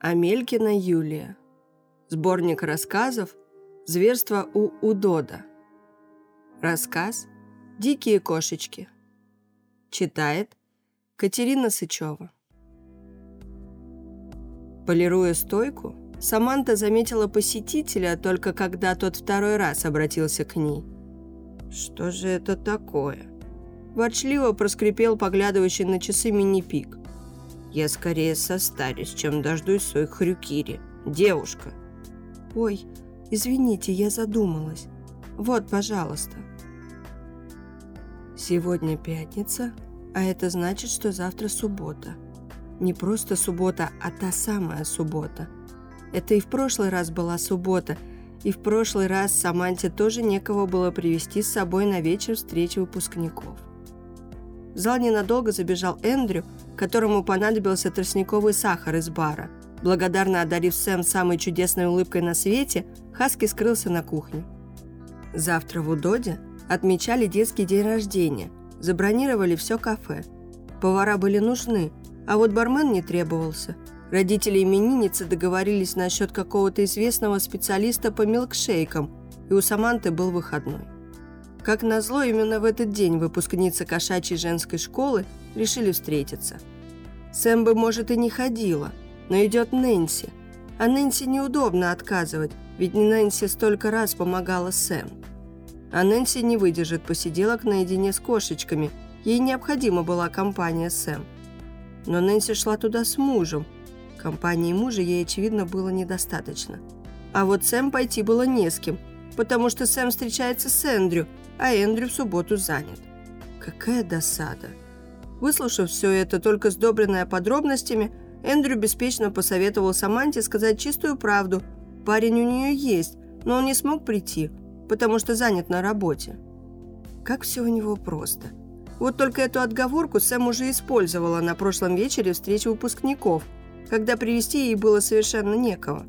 Амелькина Юлия. Сборник рассказов «Зверство у Удода». Рассказ «Дикие кошечки». Читает Катерина Сычева. Полируя стойку, Саманта заметила посетителя только когда тот второй раз обратился к ней. «Что же это такое?» Ворчливо проскрипел поглядывающий на часы мини-пик. Я скорее состарюсь, чем дождусь своих хрюкири. Девушка. Ой, извините, я задумалась. Вот, пожалуйста. Сегодня пятница, а это значит, что завтра суббота. Не просто суббота, а та самая суббота. Это и в прошлый раз была суббота, и в прошлый раз Саманте тоже некого было привести с собой на вечер встречи выпускников. В зал ненадолго забежал Эндрю, которому понадобился тростниковый сахар из бара. Благодарно одарив Сэм самой чудесной улыбкой на свете, Хаски скрылся на кухне. Завтра в Удоде отмечали детский день рождения, забронировали все кафе. Повара были нужны, а вот бармен не требовался. Родители именинницы договорились насчет какого-то известного специалиста по милкшейкам, и у Саманты был выходной. Как назло, именно в этот день выпускницы кошачьей женской школы решили встретиться. Сэм бы, может, и не ходила, но идет Нэнси. А Нэнси неудобно отказывать, ведь не Нэнси столько раз помогала Сэм. А Нэнси не выдержит посиделок наедине с кошечками, ей необходима была компания Сэм. Но Нэнси шла туда с мужем. Компании мужа ей, очевидно, было недостаточно. А вот Сэм пойти было не с кем, потому что Сэм встречается с Эндрю, а Эндрю в субботу занят. Какая досада. Выслушав все это, только сдобренное подробностями, Эндрю беспечно посоветовал Саманте сказать чистую правду. Парень у нее есть, но он не смог прийти, потому что занят на работе. Как все у него просто. Вот только эту отговорку Сэм уже использовала на прошлом вечере встречи выпускников, когда привести ей было совершенно некого.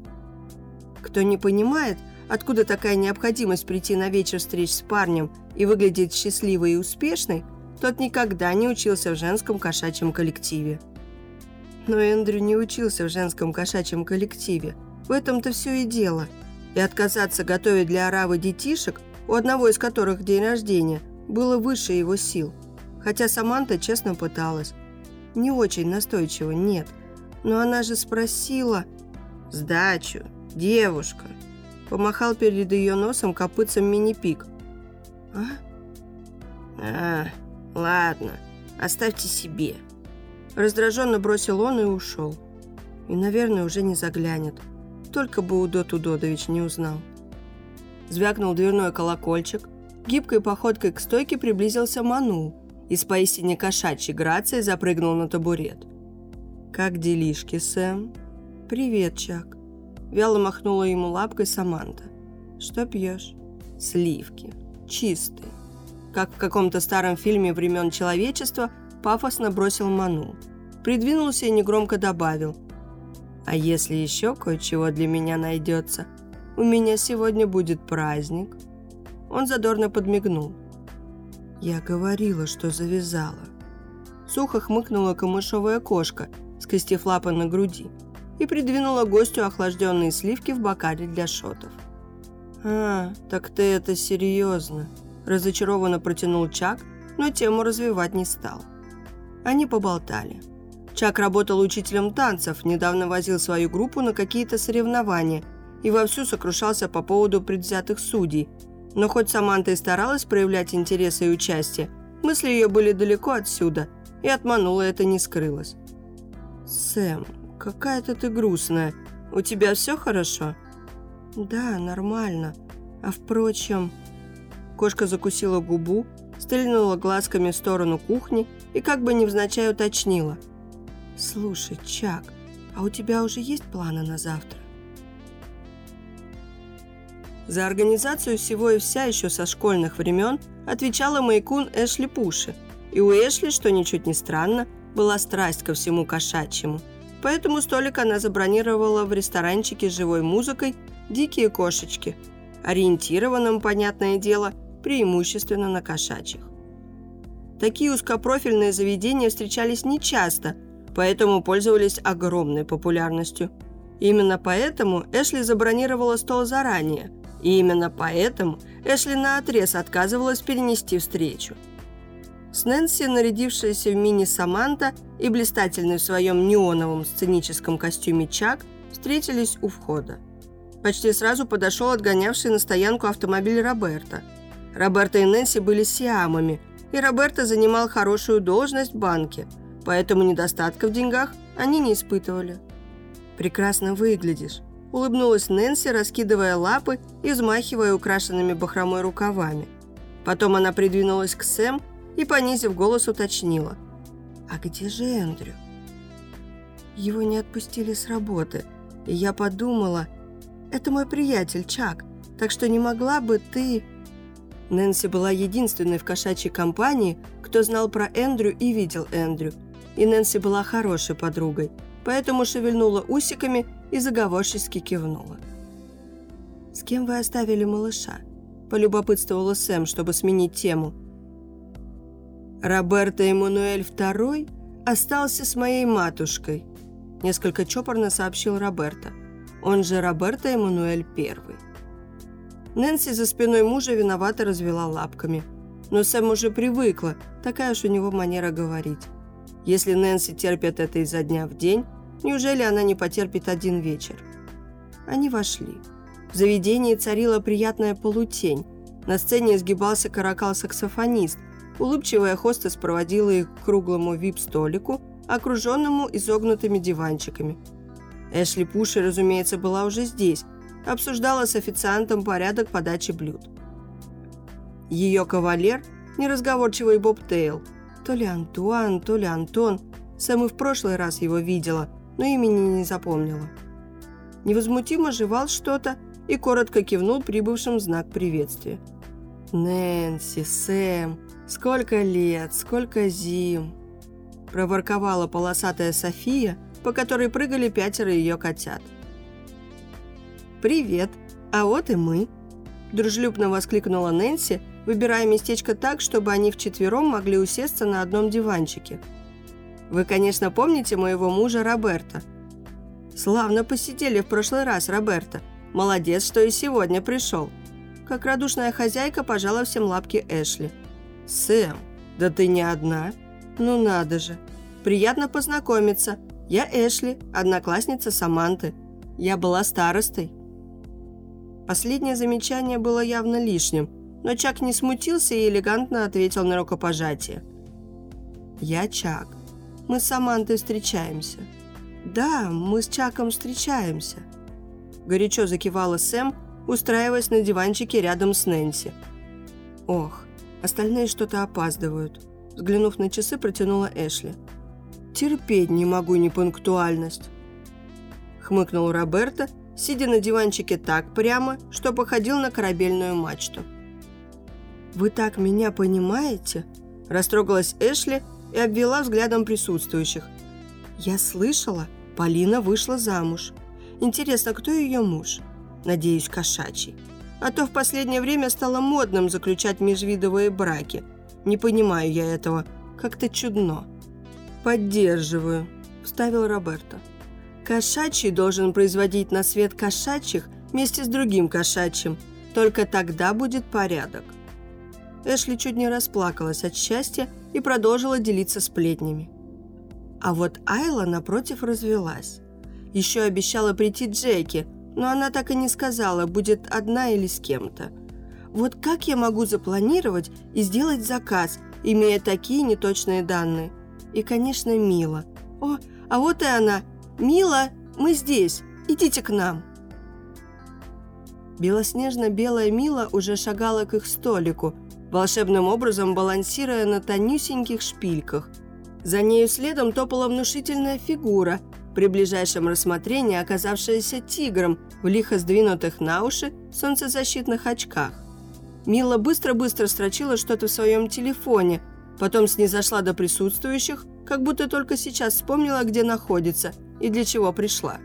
Кто не понимает, Откуда такая необходимость прийти на вечер встреч с парнем и выглядеть счастливой и успешной, тот никогда не учился в женском кошачьем коллективе. Но Эндрю не учился в женском кошачьем коллективе. В этом-то все и дело. И отказаться готовить для Аравы детишек, у одного из которых день рождения, было выше его сил. Хотя Саманта честно пыталась. Не очень настойчиво, нет. Но она же спросила «Сдачу, девушка». Помахал перед ее носом копытцем мини-пик. «А?» «А, ладно, оставьте себе». Раздраженно бросил он и ушел. И, наверное, уже не заглянет. Только бы Удот Удодович не узнал. Звякнул дверной колокольчик. Гибкой походкой к стойке приблизился Ману и с поистине кошачьей грацией запрыгнул на табурет. «Как делишки, Сэм?» «Привет, Чак». Вяло махнула ему лапкой Саманта. «Что пьешь?» «Сливки. Чистые». Как в каком-то старом фильме времен человечества пафосно бросил Ману. Придвинулся и негромко добавил. «А если еще кое-чего для меня найдется? У меня сегодня будет праздник». Он задорно подмигнул. «Я говорила, что завязала». Сухо хмыкнула камышовая кошка, скрестив лапы на груди и придвинула гостю охлажденные сливки в бокале для шотов. «А, так ты это серьезно?» – разочарованно протянул Чак, но тему развивать не стал. Они поболтали. Чак работал учителем танцев, недавно возил свою группу на какие-то соревнования и вовсю сокрушался по поводу предвзятых судей. Но хоть Саманта и старалась проявлять интерес и участие, мысли ее были далеко отсюда, и от Манула это не скрылось. «Сэм, какая-то ты грустная. У тебя все хорошо?» «Да, нормально. А впрочем...» Кошка закусила губу, стрельнула глазками в сторону кухни и как бы невзначай уточнила. «Слушай, Чак, а у тебя уже есть планы на завтра?» За организацию всего и вся еще со школьных времен отвечала Майкун Эшли Пуши. И у Эшли, что ничуть не странно, была страсть ко всему кошачьему – Поэтому столик она забронировала в ресторанчике с живой музыкой «Дикие кошечки», ориентированном, понятное дело, преимущественно на кошачьих. Такие узкопрофильные заведения встречались нечасто, поэтому пользовались огромной популярностью. Именно поэтому Эшли забронировала стол заранее. И именно поэтому Эшли наотрез отказывалась перенести встречу. С Нэнси, нарядившаяся в мини-Саманта и блистательный в своем неоновом сценическом костюме Чак, встретились у входа. Почти сразу подошел отгонявший на стоянку автомобиль Роберта. Роберта и Нэнси были сиамами, и Роберта занимал хорошую должность в банке, поэтому недостатка в деньгах они не испытывали. «Прекрасно выглядишь», – улыбнулась Нэнси, раскидывая лапы и взмахивая украшенными бахромой рукавами. Потом она придвинулась к Сэм и, понизив голос, уточнила. «А где же Эндрю?» Его не отпустили с работы, и я подумала, «Это мой приятель Чак, так что не могла бы ты...» Нэнси была единственной в кошачьей компании, кто знал про Эндрю и видел Эндрю. И Нэнси была хорошей подругой, поэтому шевельнула усиками и заговорчески кивнула. «С кем вы оставили малыша?» – полюбопытствовала Сэм, чтобы сменить тему. «Роберто Эммануэль II остался с моей матушкой», – несколько чопорно сообщил Роберто. Он же Роберто Эммануэль I. Нэнси за спиной мужа виновато развела лапками. Но Сэм уже привыкла, такая уж у него манера говорить. Если Нэнси терпит это изо дня в день, неужели она не потерпит один вечер? Они вошли. В заведении царила приятная полутень. На сцене изгибался каракал-саксофонист. Улыбчивая хостес проводила их к круглому вип-столику, окруженному изогнутыми диванчиками. Эшли Пуши, разумеется, была уже здесь, обсуждала с официантом порядок подачи блюд. Ее кавалер – неразговорчивый Боб Тейл. То ли Антуан, то ли Антон. Сэм и в прошлый раз его видела, но имени не запомнила. Невозмутимо жевал что-то и коротко кивнул прибывшим знак приветствия. «Нэнси, Сэм, сколько лет, сколько зим!» проворковала полосатая София, по которой прыгали пятеро ее котят – «Привет! А вот и мы!» Дружелюбно воскликнула Нэнси, выбирая местечко так, чтобы они вчетвером могли усесться на одном диванчике. «Вы, конечно, помните моего мужа Роберта?» «Славно посидели в прошлый раз, Роберта. Молодец, что и сегодня пришел». Как радушная хозяйка пожала всем лапки Эшли. «Сэм, да ты не одна?» «Ну надо же. Приятно познакомиться. Я Эшли, одноклассница Саманты. Я была старостой». Последнее замечание было явно лишним, но Чак не смутился и элегантно ответил на рукопожатие. «Я Чак. Мы с Самантой встречаемся». «Да, мы с Чаком встречаемся», – горячо закивала Сэм, устраиваясь на диванчике рядом с Нэнси. «Ох, остальные что-то опаздывают», – взглянув на часы, протянула Эшли. «Терпеть не могу непунктуальность», – хмыкнул Роберто сидя на диванчике так прямо, что походил на корабельную мачту. «Вы так меня понимаете?» – растрогалась Эшли и обвела взглядом присутствующих. «Я слышала, Полина вышла замуж. Интересно, кто ее муж? Надеюсь, кошачий. А то в последнее время стало модным заключать межвидовые браки. Не понимаю я этого. Как-то чудно». «Поддерживаю», – вставил Роберто. Кошачий должен производить на свет кошачьих вместе с другим кошачьим. Только тогда будет порядок. Эшли чуть не расплакалась от счастья и продолжила делиться сплетнями. А вот Айла, напротив, развелась. Еще обещала прийти Джеки, но она так и не сказала, будет одна или с кем-то. Вот как я могу запланировать и сделать заказ, имея такие неточные данные? И, конечно, Мила. О, а вот и она, «Мила, мы здесь! Идите к нам!» Белоснежно-белая Мила уже шагала к их столику, волшебным образом балансируя на тонюсеньких шпильках. За нею следом топала внушительная фигура, при ближайшем рассмотрении оказавшаяся тигром в лихо сдвинутых на уши солнцезащитных очках. Мила быстро-быстро строчила что-то в своем телефоне, потом снизошла до присутствующих, как будто только сейчас вспомнила, где находится – и для чего пришла.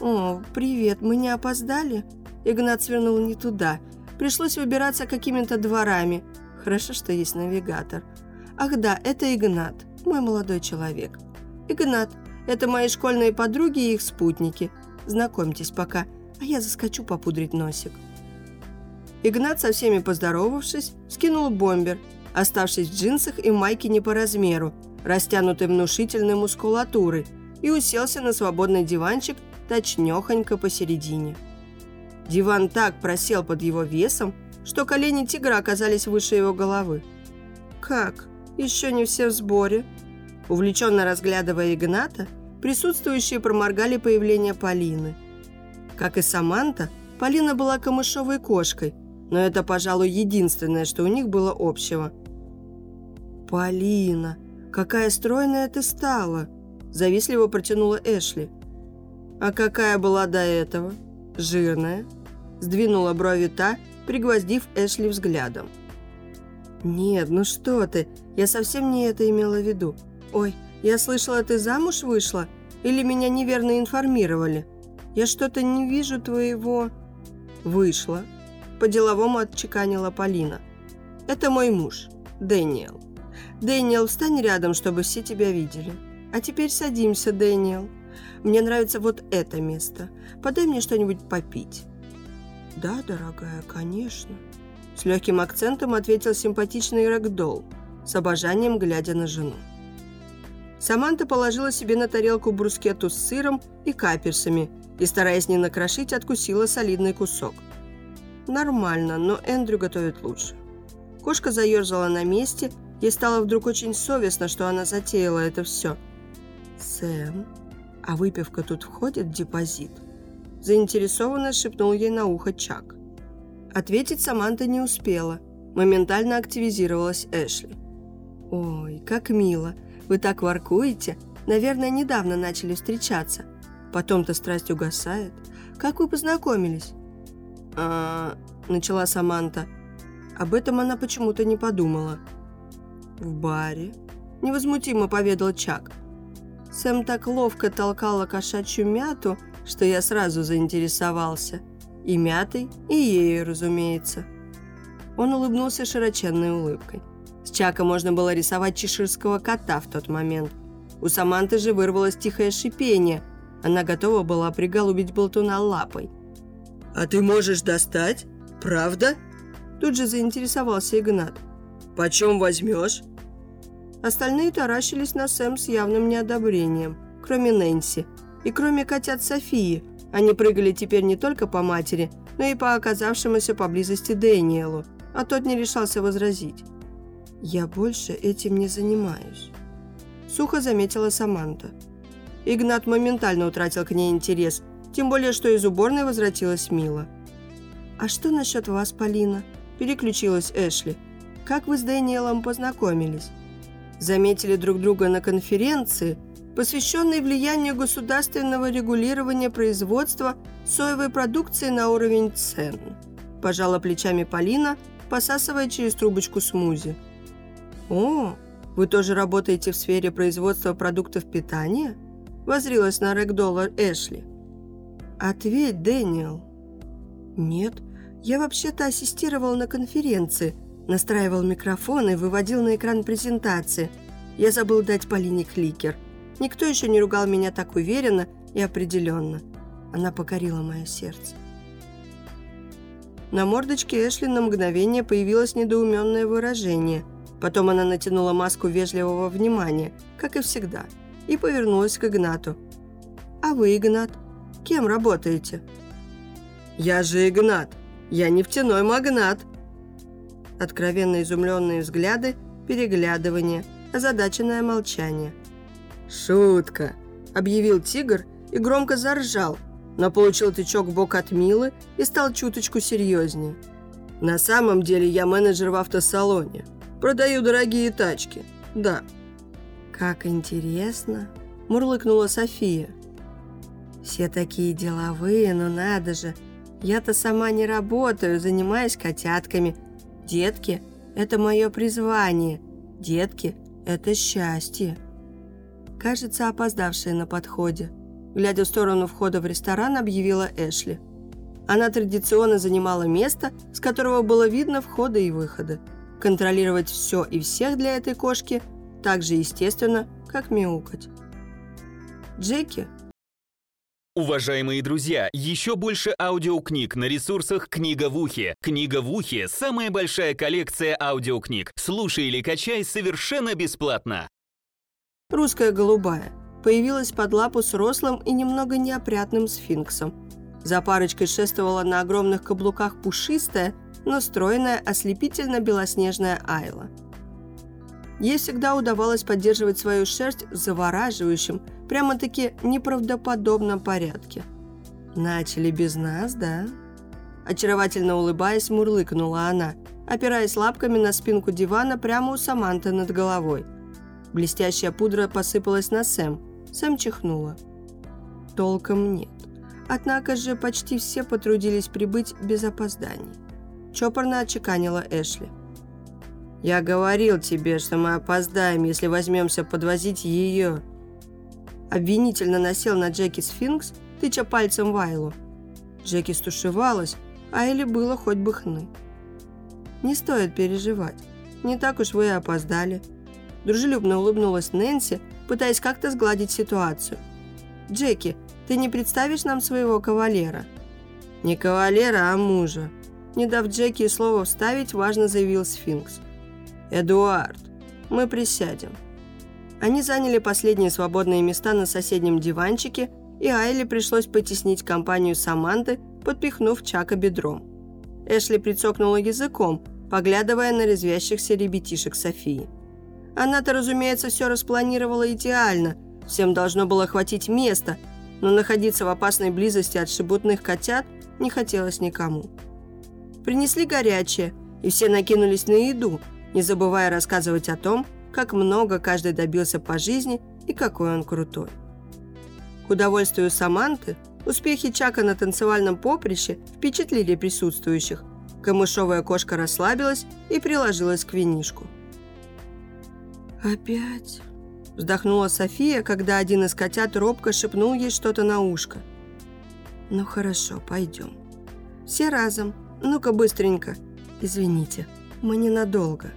«О, привет, мы не опоздали?» Игнат свернул не туда. Пришлось выбираться какими-то дворами. Хорошо, что есть навигатор. Ах да, это Игнат, мой молодой человек. Игнат, Это мои школьные подруги и их спутники. Знакомьтесь пока, а я заскочу попудрить носик». Игнат, со всеми поздоровавшись, скинул бомбер, оставшись в джинсах и майке не по размеру, растянутой внушительной мускулатурой, и уселся на свободный диванчик точнёхонько посередине. Диван так просел под его весом, что колени тигра оказались выше его головы. «Как? Еще не все в сборе?» Увлеченно разглядывая Игната, присутствующие проморгали появление Полины. Как и Саманта, Полина была камышовой кошкой, но это, пожалуй, единственное, что у них было общего. «Полина, какая стройная ты стала!» – завистливо протянула Эшли. «А какая была до этого? Жирная?» – сдвинула брови та, пригвоздив Эшли взглядом. «Нет, ну что ты, я совсем не это имела в виду. Ой, я слышала, ты замуж вышла? Или меня неверно информировали? Я что-то не вижу твоего...» «Вышла», – по-деловому отчеканила Полина. «Это мой муж, Дэниел. Дэниел, встань рядом, чтобы все тебя видели. А теперь садимся, Дэниел. Мне нравится вот это место. Подай мне что-нибудь попить». «Да, дорогая, конечно», – с легким акцентом ответил симпатичный рэгдолл, с обожанием глядя на жену. Саманта положила себе на тарелку брускетту с сыром и каперсами и, стараясь не накрошить, откусила солидный кусок. Нормально, но Эндрю готовит лучше. Кошка заерзала на месте, ей стало вдруг очень совестно, что она затеяла это все. «Сэм, а выпивка тут входит в депозит?» Заинтересованно шепнул ей на ухо Чак. Ответить Саманта не успела. Моментально активизировалась Эшли. «Ой, как мило!» Вы так воркуете. Наверное, недавно начали встречаться. Потом-то страсть угасает. Как вы познакомились?» а, начала Саманта. Об этом она почему-то не подумала. «В баре», – невозмутимо поведал Чак. Сэм так ловко толкала кошачью мяту, что я сразу заинтересовался. И мятой, и ею, разумеется. Он улыбнулся широченной улыбкой. С Чака можно было рисовать чеширского кота в тот момент. У Саманты же вырвалось тихое шипение. Она готова была приголубить болтуна лапой. «А ты можешь достать? Правда?» Тут же заинтересовался Игнат. «Почем возьмешь?» Остальные таращились на Сэм с явным неодобрением, кроме Нэнси. И кроме котят Софии. Они прыгали теперь не только по матери, но и по оказавшемуся поблизости Дэниелу, а тот не решался возразить. «Я больше этим не занимаюсь», – сухо заметила Саманта. Игнат моментально утратил к ней интерес, тем более, что из уборной возвратилась Мила. «А что насчет вас, Полина?» – переключилась Эшли. «Как вы с Дэниелом познакомились?» Заметили друг друга на конференции, посвященной влиянию государственного регулирования производства соевой продукции на уровень цен. Пожала плечами Полина, посасывая через трубочку смузи. «О, вы тоже работаете в сфере производства продуктов питания?» Возрилась на Рэгдоллар Эшли. «Ответь, Дэниел». «Нет, я вообще-то ассистировал на конференции, настраивал микрофон и выводил на экран презентации. Я забыл дать Полине кликер. Никто еще не ругал меня так уверенно и определенно. Она покорила мое сердце». На мордочке Эшли на мгновение появилось недоуменное выражение – Потом она натянула маску вежливого внимания, как и всегда, и повернулась к Игнату. «А вы, Игнат, кем работаете?» «Я же Игнат! Я нефтяной магнат!» Откровенно изумленные взгляды, переглядывание, озадаченное молчание. «Шутка!» – объявил тигр и громко заржал, но получил тычок в бок от Милы и стал чуточку серьезнее. «На самом деле я менеджер в автосалоне. Продаю дорогие тачки. Да». «Как интересно!» – мурлыкнула София. «Все такие деловые, но надо же! Я-то сама не работаю, занимаюсь котятками. Детки – это мое призвание. Детки – это счастье». Кажется, опоздавшая на подходе. Глядя в сторону входа в ресторан, объявила Эшли. Она традиционно занимала место, с которого было видно входы и выходы. Контролировать все и всех для этой кошки так же естественно, как мяукать. Джеки Уважаемые друзья, еще больше аудиокниг на ресурсах «Книга в ухе». «Книга в ухе» — самая большая коллекция аудиокниг. Слушай или качай совершенно бесплатно. русская голубая, появилась под лапу с рослым и немного неопрятным сфинксом. За парочкой шествовала на огромных каблуках пушистая, но стройная, ослепительно белоснежная Айла. Ей всегда удавалось поддерживать свою шерсть в завораживающем, прямо-таки неправдоподобном порядке. «Начали без нас, да?» Очаровательно улыбаясь, мурлыкнула она, опираясь лапками на спинку дивана прямо у Саманты над головой. Блестящая пудра посыпалась на Сэм. Сэм чихнула. Толком нет. Однако же почти все потрудились прибыть без опозданий. Чопорно отчеканила Эшли. «Я говорил тебе, что мы опоздаем, если возьмемся подвозить ее». Обвинительно насел на Джеки сфинкс, тыча пальцем Вайлу. Джеки стушевалась, а Элли было хоть бы хны. «Не стоит переживать. Не так уж вы и опоздали». Дружелюбно улыбнулась Нэнси, пытаясь как-то сгладить ситуацию. «Джеки, ты не представишь нам своего кавалера?» «Не кавалера, а мужа», не дав Джеки слова вставить, важно заявил сфинкс. «Эдуард, мы присядем». Они заняли последние свободные места на соседнем диванчике, и Айли пришлось потеснить компанию Саманты, подпихнув Чака бедром. Эшли прицокнула языком, поглядывая на резвящихся ребятишек Софии. Она-то, разумеется, все распланировала идеально, всем должно было хватить места, но находиться в опасной близости от шебутных котят не хотелось никому. Принесли горячее, и все накинулись на еду, не забывая рассказывать о том, как много каждый добился по жизни и какой он крутой. К удовольствию Саманты, успехи Чака на танцевальном поприще впечатлили присутствующих. Камышовая кошка расслабилась и приложилась к винишку. «Опять?» – вздохнула София, когда один из котят робко шепнул ей что-то на ушко. «Ну хорошо, пойдем. Все разом, «Ну-ка, быстренько. Извините, мы ненадолго».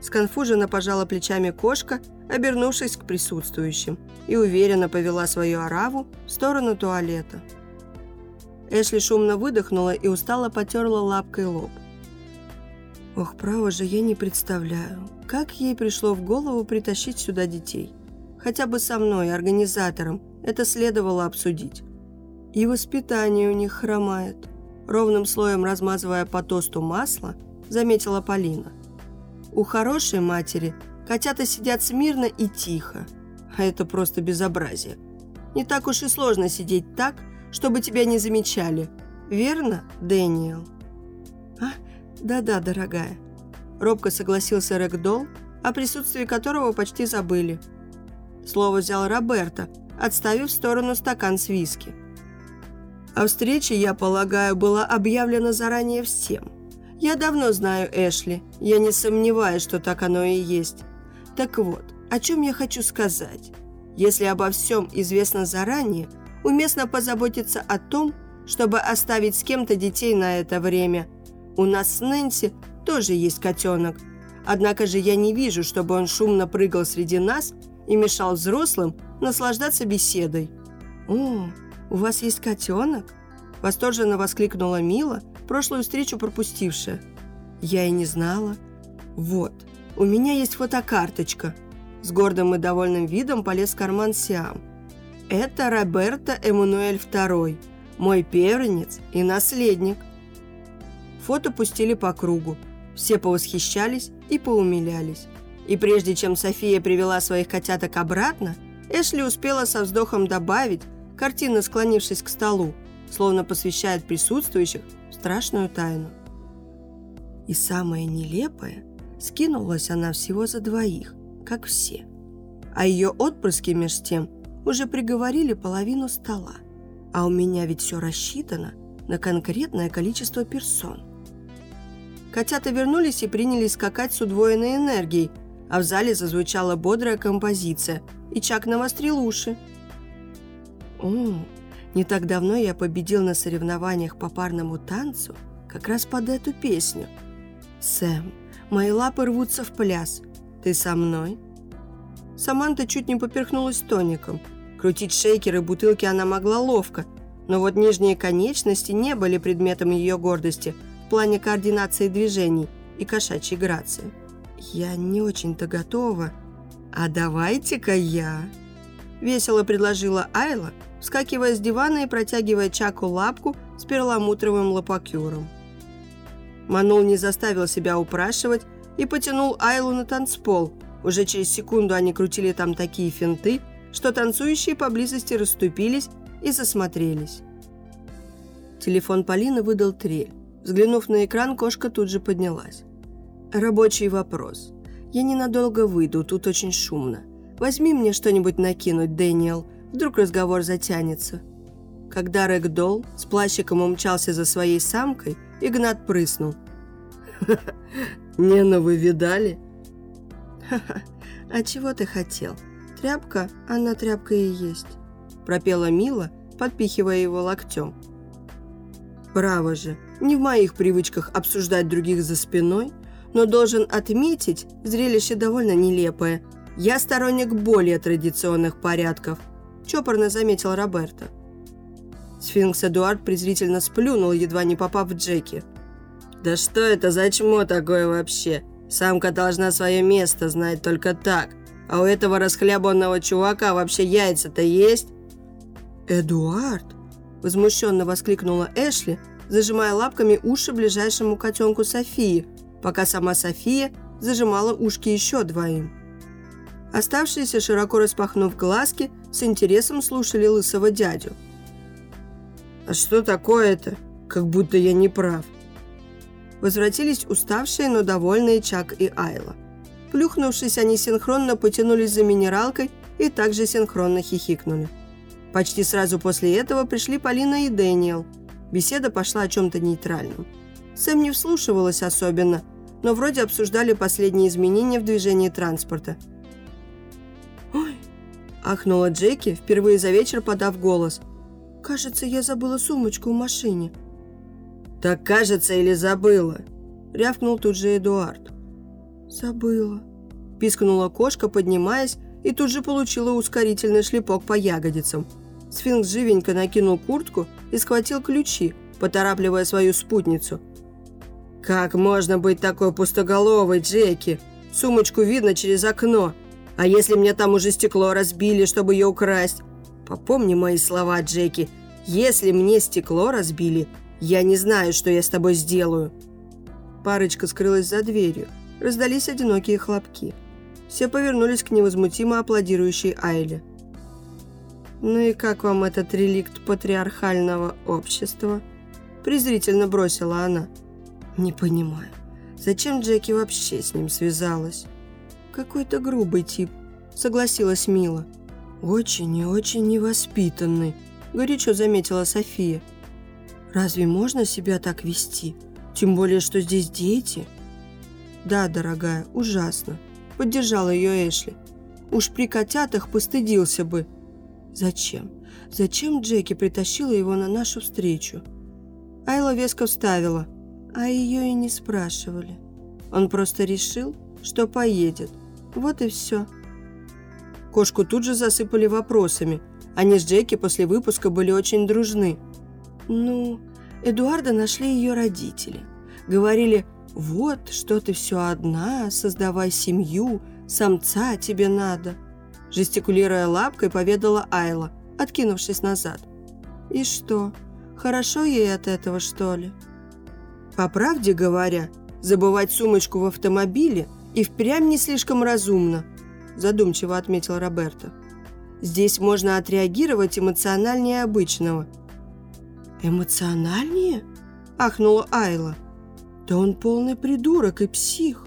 Сконфуженно пожала плечами кошка, обернувшись к присутствующим, и уверенно повела свою ораву в сторону туалета. Эшли шумно выдохнула и устало потерла лапкой лоб. Ох, право же, я не представляю, как ей пришло в голову притащить сюда детей. Хотя бы со мной, организатором, это следовало обсудить. И воспитание у них хромает ровным слоем размазывая по тосту масло, заметила Полина. У хорошей матери котята сидят смирно и тихо, а это просто безобразие. Не так уж и сложно сидеть так, чтобы тебя не замечали. Верно, Дэниел? А, да-да, дорогая. Робко согласился Рэгдолл, о присутствии которого почти забыли. Слово взял Роберто, отставив в сторону стакан с виски. О встрече, я полагаю, была объявлена заранее всем. Я давно знаю Эшли, я не сомневаюсь, что так оно и есть. Так вот, о чем я хочу сказать. Если обо всем известно заранее, уместно позаботиться о том, чтобы оставить с кем-то детей на это время. У нас с Нэнси тоже есть котенок. Однако же я не вижу, чтобы он шумно прыгал среди нас и мешал взрослым наслаждаться беседой. «О, у вас есть котенок?» Восторженно воскликнула Мила, прошлую встречу пропустившая. «Я и не знала. Вот, у меня есть фотокарточка». С гордым и довольным видом полез в карман Сиам. «Это Роберто Эммануэль II, мой первенец и наследник». Фото пустили по кругу. Все повосхищались и поумилялись. И прежде чем София привела своих котяток обратно, Эшли успела со вздохом добавить, картинно склонившись к столу, словно посвящает присутствующих в страшную тайну. И самое нелепое, скинулась она всего за двоих, как все. А ее отпрыски меж тем уже приговорили половину стола. А у меня ведь все рассчитано на конкретное количество персон. Котята вернулись и принялись скакать с удвоенной энергией, а в зале зазвучала бодрая композиция, и Чак навострил уши. «О, не так давно я победил на соревнованиях по парному танцу как раз под эту песню. «Сэм, мои лапы рвутся в пляс. Ты со мной?» Саманта чуть не поперхнулась тоником. Крутить шейкеры и бутылки она могла ловко, но вот нижние конечности не были предметом ее гордости в плане координации движений и кошачьей грации. «Я не очень-то готова. А давайте-ка я...» Весело предложила Айла, вскакивая с дивана и протягивая Чаку лапку с перламутровым лопакюром. Манул не заставил себя упрашивать и потянул Айлу на танцпол. Уже через секунду они крутили там такие финты, что танцующие поблизости расступились и засмотрелись. Телефон Полины выдал трель. Взглянув на экран, кошка тут же поднялась. «Рабочий вопрос. Я ненадолго выйду, тут очень шумно. Возьми мне что-нибудь накинуть, Дэниел. Вдруг разговор затянется». Когда Рэгдолл с плащиком умчался за своей самкой, Игнат прыснул. «Не, ну вы видали?» «Ха-ха, а чего ты хотел? Тряпка, она тряпка и есть», пропела Мила, подпихивая его локтем. «Право же, не в моих привычках обсуждать других за спиной, но должен отметить, зрелище довольно нелепое. Я сторонник более традиционных порядков», чопорно заметил Роберто. Сфинкс Эдуард презрительно сплюнул, едва не попав в Джеки. «Да что это за чмо такое вообще? Самка должна свое место знать только так. А у этого расхлябанного чувака вообще яйца-то есть?» «Эдуард!» – возмущенно воскликнула Эшли, зажимая лапками уши ближайшему котенку Софии, пока сама София зажимала ушки еще двоим. Оставшиеся, широко распахнув глазки, с интересом слушали лысого дядю – «А что такое-то? Как будто я не прав». Возвратились уставшие, но довольные Чак и Айла. Плюхнувшись, они синхронно потянулись за минералкой и также синхронно хихикнули. Почти сразу после этого пришли Полина и Дэниел. Беседа пошла о чем-то нейтральном. Сэм не вслушивалась особенно, но вроде обсуждали последние изменения в движении транспорта. Ахнула Джеки, впервые за вечер подав голос – «Кажется, я забыла сумочку в машине». «Так кажется или забыла?» – рявкнул тут же Эдуард. «Забыла», – пискнула кошка, поднимаясь, и тут же получила ускорительный шлепок по ягодицам. Сфинкс живенько накинул куртку и схватил ключи, поторапливая свою спутницу. «Как можно быть такой пустоголовой, Джеки? Сумочку видно через окно. А если мне там уже стекло разбили, чтобы ее украсть? Попомни мои слова, Джеки. Если мне стекло разбили, я не знаю, что я с тобой сделаю». Парочка скрылась за дверью. Раздались одинокие хлопки. Все повернулись к невозмутимо аплодирующей Айле. «Ну и как вам этот реликт патриархального общества?» Презрительно бросила она. «Не понимаю, зачем Джеки вообще с ним связалась?» «Какой-то грубый тип», согласилась Мила. «Очень и очень невоспитанный», – горячо заметила София. «Разве можно себя так вести? Тем более, что здесь дети». «Да, дорогая, ужасно», – поддержала ее Эшли. «Уж при котятах постыдился бы». «Зачем? Зачем Джеки притащила его на нашу встречу?» Айла веско вставила, а ее и не спрашивали. Он просто решил, что поедет. Вот и все. Кошку тут же засыпали вопросами. Они с Джеки после выпуска были очень дружны. Ну, Эдуарда нашли ее родители. Говорили, вот, что ты все одна, создавай семью, самца тебе надо. Жестикулируя лапкой, поведала Айла, откинувшись назад. И что, хорошо ей от этого, что ли? По правде говоря, забывать сумочку в автомобиле и впрямь не слишком разумно – задумчиво отметил Роберто. «Здесь можно отреагировать эмоциональнее обычного». «Эмоциональнее?» – ахнула Айла. «Да он полный придурок и псих».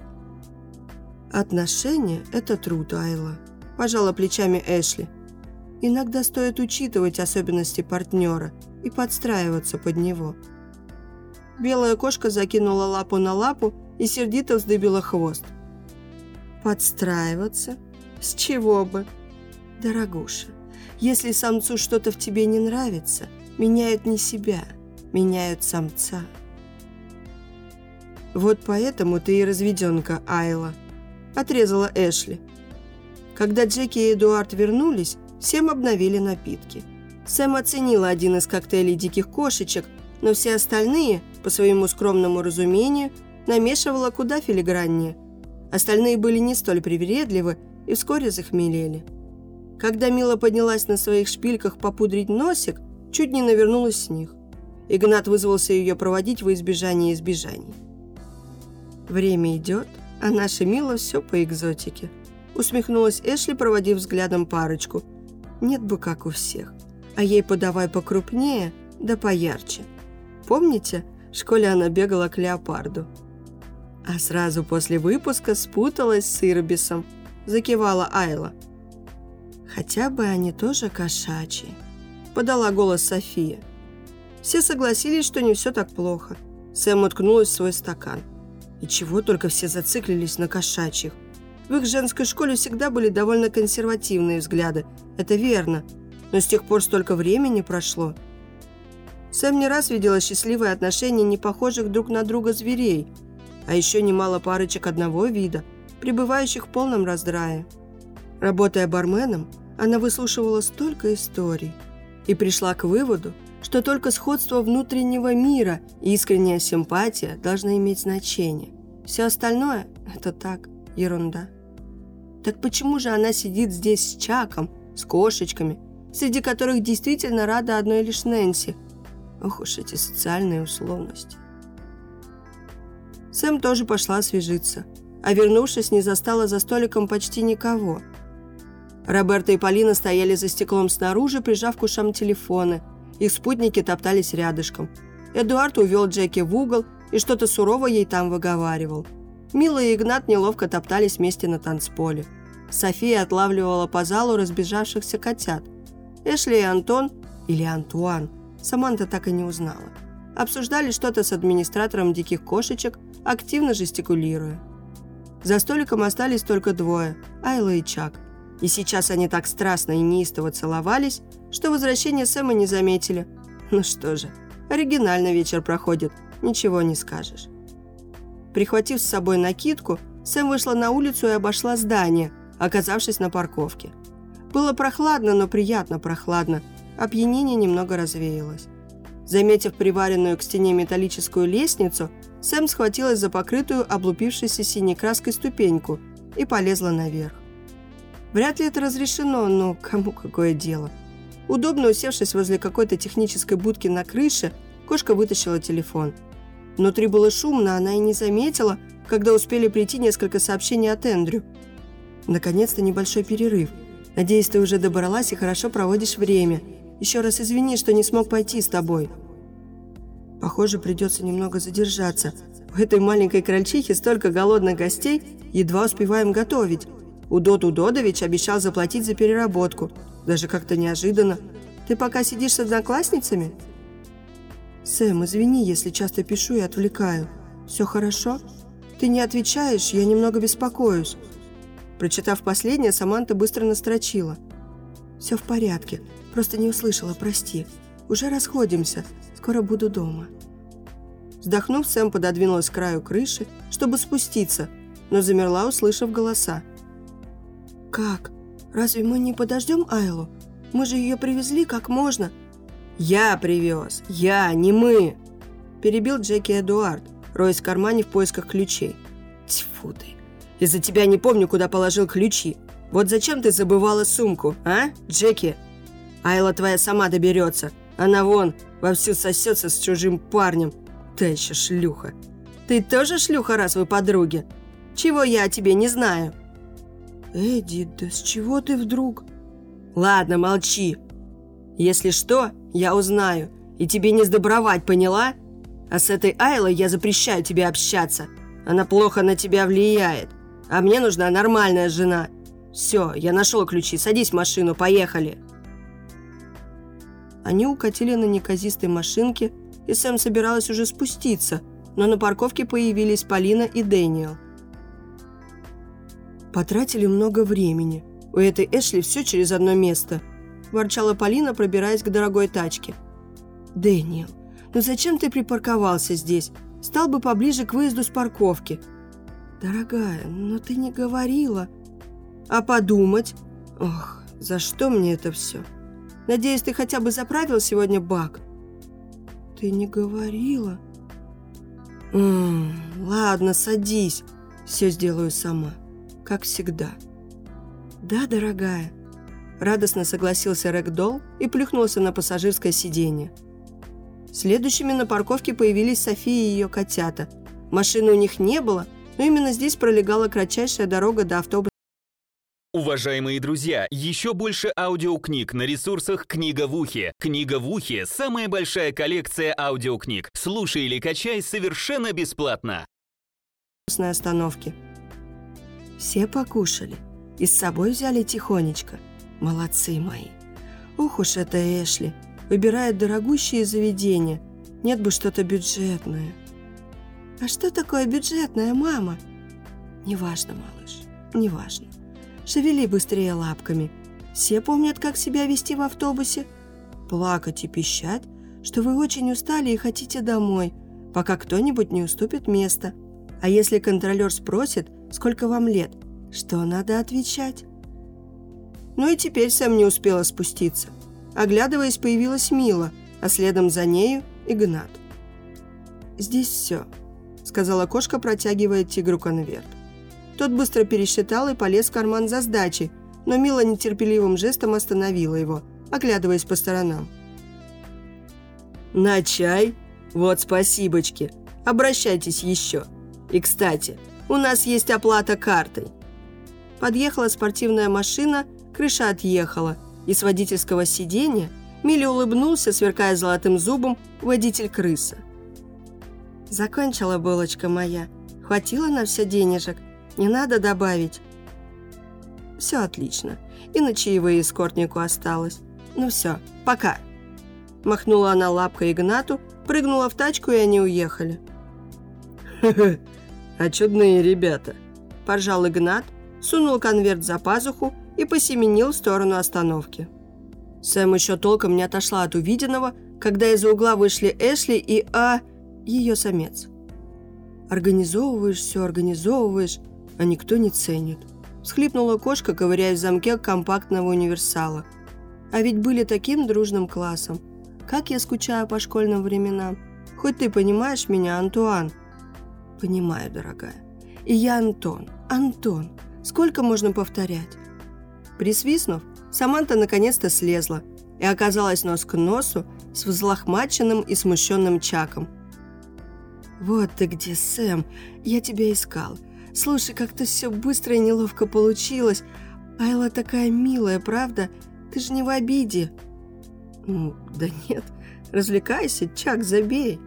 «Отношения – это труд, Айла», – пожала плечами Эшли. «Иногда стоит учитывать особенности партнера и подстраиваться под него». Белая кошка закинула лапу на лапу и сердито вздыбила хвост. «Подстраиваться?» С чего бы? Дорогуша, если самцу что-то в тебе не нравится, меняют не себя, меняют самца. Вот поэтому ты и разведенка, Айла, отрезала Эшли. Когда Джеки и Эдуард вернулись, Всем обновили напитки. Сэм оценила один из коктейлей диких кошечек, но все остальные, по своему скромному разумению, намешивала куда филиграннее. Остальные были не столь привередливы и вскоре захмелели. Когда Мила поднялась на своих шпильках попудрить носик, чуть не навернулась с них. Игнат вызвался ее проводить во избежание избежаний. Время идет, а наша Мила все по экзотике. Усмехнулась Эшли, проводив взглядом парочку. Нет бы как у всех. А ей подавай покрупнее, да поярче. Помните, в школе она бегала к леопарду. А сразу после выпуска спуталась с Ирбисом. Закивала Айла. Хотя бы они тоже кошачьи. Подала голос София. Все согласились, что не все так плохо. Сэм уткнулась в свой стакан. И чего только все зациклились на кошачьих. В их женской школе всегда были довольно консервативные взгляды. Это верно. Но с тех пор столько времени прошло. Сэм не раз видела счастливые отношения непохожих друг на друга зверей, а еще немало парочек одного вида, пребывающих в полном раздрае. Работая барменом, она выслушивала столько историй и пришла к выводу, что только сходство внутреннего мира и искренняя симпатия должны иметь значение. Все остальное – это так, ерунда. Так почему же она сидит здесь с Чаком, с кошечками, среди которых действительно рада одной лишь Нэнси? Ох уж эти социальные условности. Сэм тоже пошла освежиться, а вернувшись, не застала за столиком почти никого. Роберта и Полина стояли за стеклом снаружи, прижав к ушам телефоны – их спутники топтались рядышком. Эдуард увел Джеки в угол и что-то сурово ей там выговаривал. Мила и Игнат неловко топтались вместе на танцполе. София отлавливала по залу разбежавшихся котят. Эшли и Антон, или Антуан, Саманта так и не узнала, обсуждали что-то с администратором диких кошечек, активно жестикулируя. За столиком остались только двое – Айла и Чак. И сейчас они так страстно и неистово целовались, что возвращение Сэма не заметили. Ну что же, оригинально вечер проходит, ничего не скажешь. Прихватив с собой накидку, Сэм вышла на улицу и обошла здание, оказавшись на парковке. Было прохладно, но приятно прохладно. Опьянение немного развеялось. Заметив приваренную к стене металлическую лестницу, Сэм схватилась за покрытую облупившейся синей краской ступеньку и полезла наверх. Вряд ли это разрешено, но кому какое дело. Удобно усевшись возле какой-то технической будки на крыше, кошка вытащила телефон. Внутри было шумно, она и не заметила, когда успели прийти несколько сообщений от Эндрю. Наконец-то небольшой перерыв. Надеюсь, ты уже добралась и хорошо проводишь время. Еще раз извини, что не смог пойти с тобой. Похоже, придется немного задержаться. У этой маленькой крольчихи столько голодных гостей, едва успеваем готовить. Удод Удодович обещал заплатить за переработку. Даже как-то неожиданно. Ты пока сидишь с одноклассницами? Сэм, извини, если часто пишу и отвлекаю. Все хорошо? Ты не отвечаешь, я немного беспокоюсь. Прочитав последнее, Саманта быстро настрочила. «Все в порядке, просто не услышала, прости. Уже расходимся, скоро буду дома». Вздохнув, Сэм пододвинулась к краю крыши, чтобы спуститься, но замерла, услышав голоса. «Как? Разве мы не подождем Айлу? Мы же ее привезли как можно». «Я привез! Я, не мы!» Перебил Джеки Эдуард, роясь в кармане в поисках ключей. «Тьфу ты! Из-за тебя не помню, куда положил ключи. Вот зачем ты забывала сумку, а, Джеки? Айла твоя сама доберется. Она вон, вовсю сосется с чужим парнем. Ты еще шлюха. Ты тоже шлюха, раз вы подруги? Чего я о тебе не знаю?» «Эдди, да с чего ты вдруг?» «Ладно, молчи. Если что, я узнаю, и тебе не сдобровать, поняла? А с этой Айлой я запрещаю тебе общаться. Она плохо на тебя влияет. А мне нужна нормальная жена. Все, я нашел ключи, садись в машину, поехали». Они укатили на неказистой машинке, и Сэм собиралась уже спуститься, но на парковке появились Полина и Дэниел – Потратили много времени. У этой Эшли все через одно место. Ворчала Полина, пробираясь к дорогой тачке. «Дэниел, ну зачем ты припарковался здесь? Стал бы поближе к выезду с парковки». «Дорогая, но ты не говорила». «А подумать?» «Ох, За что мне это все? Надеюсь, ты хотя бы заправил сегодня бак? Ты не говорила. М -м, ладно, садись. Все сделаю сама. Как всегда. Да, дорогая. Радостно согласился Рэгдолл и плюхнулся на пассажирское сиденье. Следующими на парковке появились София и ее котята. Машины у них не было, но именно здесь пролегала кратчайшая дорога до автобуса. Уважаемые друзья, еще больше аудиокниг на ресурсах «Книга в ухе». «Книга в ухе» — самая большая коллекция аудиокниг. Слушай или качай совершенно бесплатно. остановки. Все покушали и с собой взяли тихонечко. Молодцы мои. Ух уж это Эшли. Выбирает дорогущие заведения. Нет бы что-то бюджетное. А что такое бюджетное, мама? Неважно, малыш, неважно. Шевели быстрее лапками. Все помнят, как себя вести в автобусе. Плакать и пищать, что вы очень устали и хотите домой, пока кто-нибудь не уступит место. А если контролер спросит, сколько вам лет, что надо отвечать? Ну и теперь Сэм не успела спуститься. Оглядываясь, появилась Мила, а следом за нею Игнат. «Здесь все», — сказала кошка, протягивая тигру конверт. Тот быстро пересчитал и полез в карман за сдачей, но Мила нетерпеливым жестом остановила его, оглядываясь по сторонам. «На чай? Вот спасибочки. Обращайтесь еще. И, кстати, у нас есть оплата картой». Подъехала спортивная машина, крыша отъехала, и с водительского сиденья Миле улыбнулся, сверкая золотым зубом, водитель-крыса. «Закончила булочка моя. Хватило на все денежек?» Не надо добавить. Все отлично. И на чаевые эскортнику осталось. Ну все, пока. Махнула она лапкой Игнату, прыгнула в тачку, и они уехали. «Хе-хе, а чудные ребята!» Поржал Игнат, сунул конверт за пазуху и посеменил в сторону остановки. Сэм еще толком не отошла от увиденного, когда из-за угла вышли Эшли и А, ее самец. Организовываешь все, организовываешь, а никто не ценит. Схлипнула кошка, ковыряясь в замке компактного универсала. А ведь были таким дружным классом. Как я скучаю по школьным временам. Хоть ты понимаешь меня, Антуан? Понимаю, дорогая. И я Антон. Антон. Сколько можно повторять? Присвистнув, Саманта наконец-то слезла и оказалась нос к носу с взлохмаченным и смущенным Чаком. «Вот ты где, Сэм! Я тебя искал. Слушай, как-то все быстро и неловко получилось. Айла такая милая, правда? Ты же не в обиде». «Ну, да нет. Развлекайся, Чак, забей».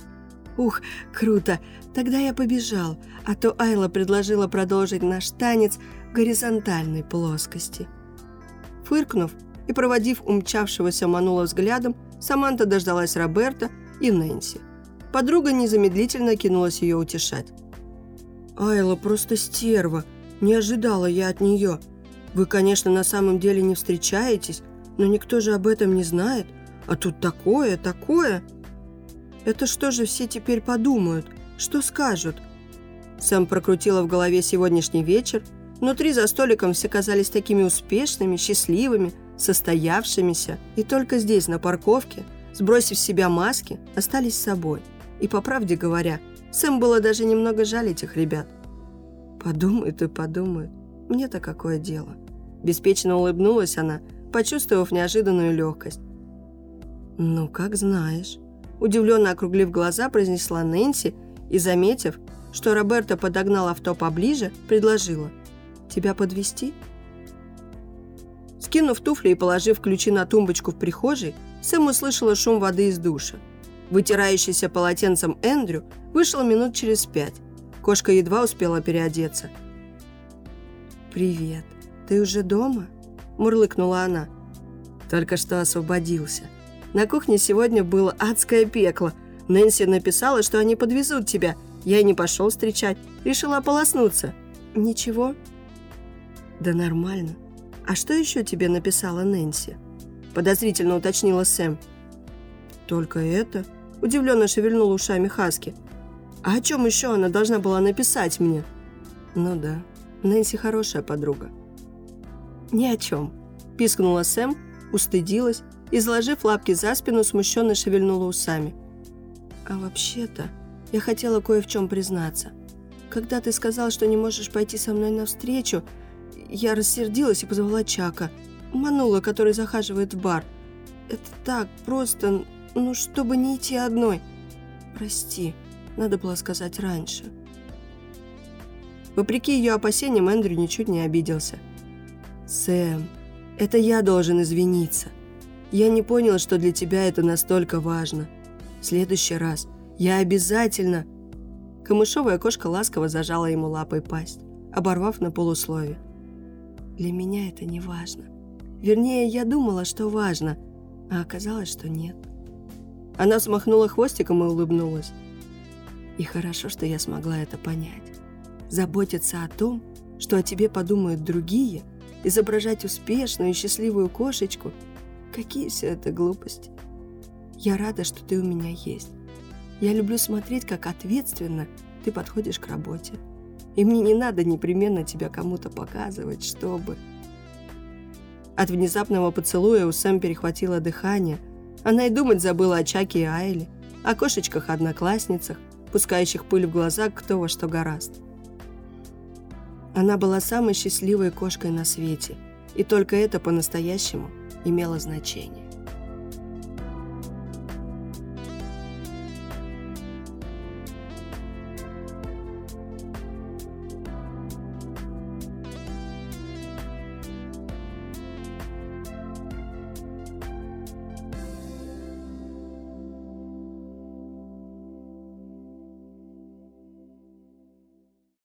«Ух, круто! Тогда я побежал, а то Айла предложила продолжить наш танец в горизонтальной плоскости». Фыркнув и проводив умчавшегося Манула взглядом, Саманта дождалась Роберта и Нэнси. Подруга незамедлительно кинулась ее утешать. Айла просто стерва. Не ожидала я от нее. Вы, конечно, на самом деле не встречаетесь, но никто же об этом не знает. А тут такое, такое. Это что же все теперь подумают? Что скажут? Сэм прокрутила в голове сегодняшний вечер. Внутри за столиком все казались такими успешными, счастливыми, состоявшимися. И только здесь, на парковке, сбросив с себя маски, остались собой. И, по правде говоря, Сэм было даже немного жаль этих ребят. Подумают и подумают. Мне-то какое дело? Беспечно улыбнулась она, почувствовав неожиданную легкость. «Ну, как знаешь», – удивленно округлив глаза, произнесла Нэнси и, заметив, что Роберта подогнал авто поближе, предложила. «Тебя подвести? Скинув туфли и положив ключи на тумбочку в прихожей, Сэм услышала шум воды из душа. Вытирающийся полотенцем Эндрю вышел минут через пять. Кошка едва успела переодеться. «Привет. Ты уже дома?» – мурлыкнула она. Только что освободился. На кухне сегодня было адское пекло. Нэнси написала, что они подвезут тебя. Я не пошел встречать. Решила ополоснуться. Ничего? Да нормально. А что еще тебе написала Нэнси? Подозрительно уточнила Сэм. Только это? Удивленно шевельнул ушами Хаски. «А о чем еще она должна была написать мне?» «Ну да, Нэнси хорошая подруга». «Ни о чем», Пискнула Сэм, устыдилась, изложив лапки за спину, смущенно шевельнула усами. А вообще-то, я хотела кое в чем признаться. Когда ты сказал, что не можешь пойти со мной навстречу, я рассердилась и позвала Чака. Манула, который захаживает в бар. Это так, просто, ну, чтобы не идти одной. Прости, надо было сказать раньше. Вопреки ее опасениям, Эндрю ничуть не обиделся. «Сэм, это я должен извиниться. Я не понял, что для тебя это настолько важно. В следующий раз я обязательно...» Камышовая кошка ласково зажала ему лапой пасть, оборвав на полуслове. «Для меня это не важно. Вернее, я думала, что важно, а оказалось, что нет». Она смахнула хвостиком и улыбнулась. И хорошо, что я смогла это понять. Заботиться о том, что о тебе подумают другие, изображать успешную и счастливую кошечку – какие все это глупости. Я рада, что ты у меня есть. Я люблю смотреть, как ответственно ты подходишь к работе. И мне не надо непременно тебя кому-то показывать, чтобы... От внезапного поцелуя у Сэм перехватило дыхание. Она и думать забыла о Чаке и Айле, о кошечках-одноклассницах, пускающих пыль в глаза кто во что гораст. Она была самой счастливой кошкой на свете, и только это по-настоящему имело значение.